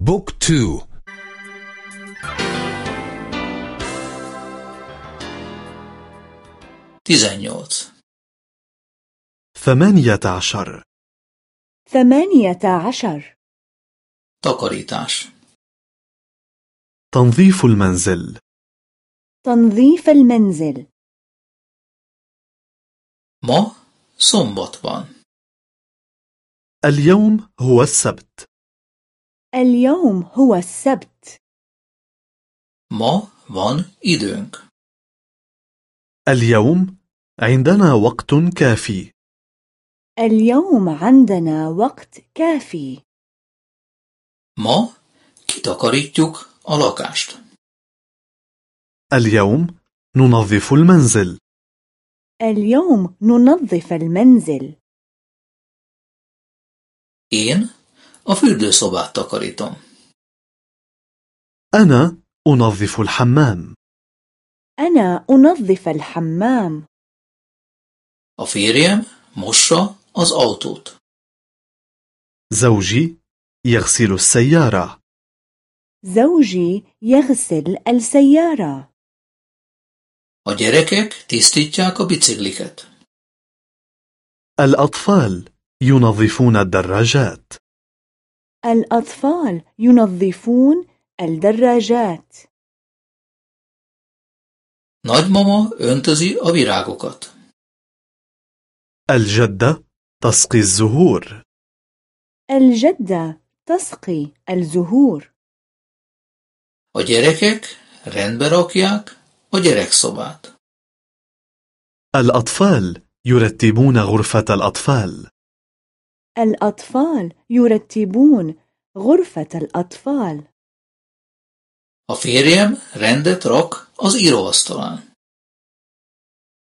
book two. tizennyolc ثمانية عشر. ثمانية عشر. takarítás. تنظيف المنزل. تنظيف المنزل. ma szombat اليوم هو السبت. اليوم هو السبت. ما van időnk. اليوم عندنا وقت كافي. اليوم عندنا وقت كافي. Ma kitakarítjuk a lakást. اليوم ننظف المنزل. اليوم ننظف المنزل. Én a fürdőszobát takarítom. أنا أنظف الحمام أنا أنظف الحمام A férjem mossa az autót. زوجي يغسل السيارة زوجي يغسل السيارة A gyerekek tisztítják a bicikliket. الأطفال ينظفون الدراجات الأطفال ينظفون الدراجات Nagymama öntözi a virágokat. الجدة تسقي الزهور الجدة تسقي الزهور A gyerekek rendbe rakják a gyerekszobát. الأطفال يرتبون غرفة الأطفال الأطفال يرتبون غرفة الأطفال A férjem rendet rak az íróasztalán.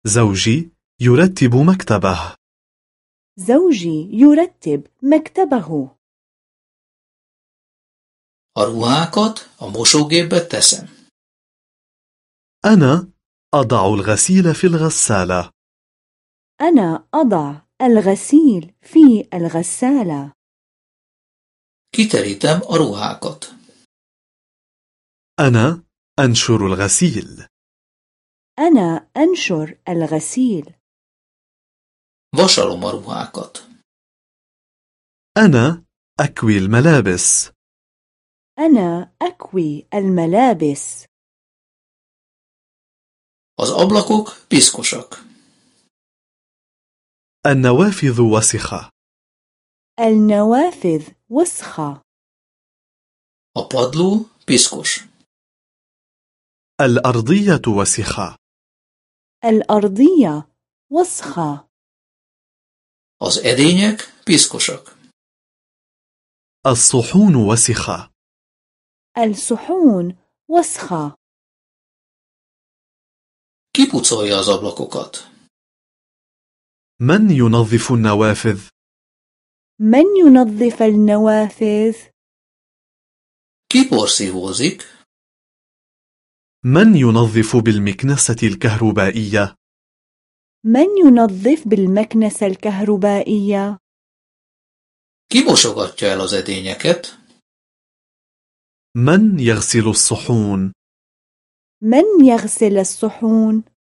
زوجي يرتب مكتبه زوجي يرتب مكتبه A ruhákat a mosógépbe teszem. أنا أضع الغسيل في الغسالة أنا أضع الغسيل في الغسالة Kiterítem a ruhákat. أنا أنشر الغسيل أنا أنشر الغسيل Vasalom a ruhákat. أنا أكوي الملابس أنا أكوي الملابس Az ablakok piszkosak. النوافذ وسخة النوافذ وسخة padló piszkos. الأرضية وسخة الأرضية وسخة Az edények piszkosak. الصحون وسخة الصحون وسخة Kipucolja az ablakokat. من ينظف النوافذ؟ من ينظف النوافذ؟ Kiporszívózik. من ينظف بالمكنسة الكهربائية؟ من ينظف بالمكنسة الكهربائية؟ El az edényeket. من يغسل الصحون؟ من يغسل الصحون؟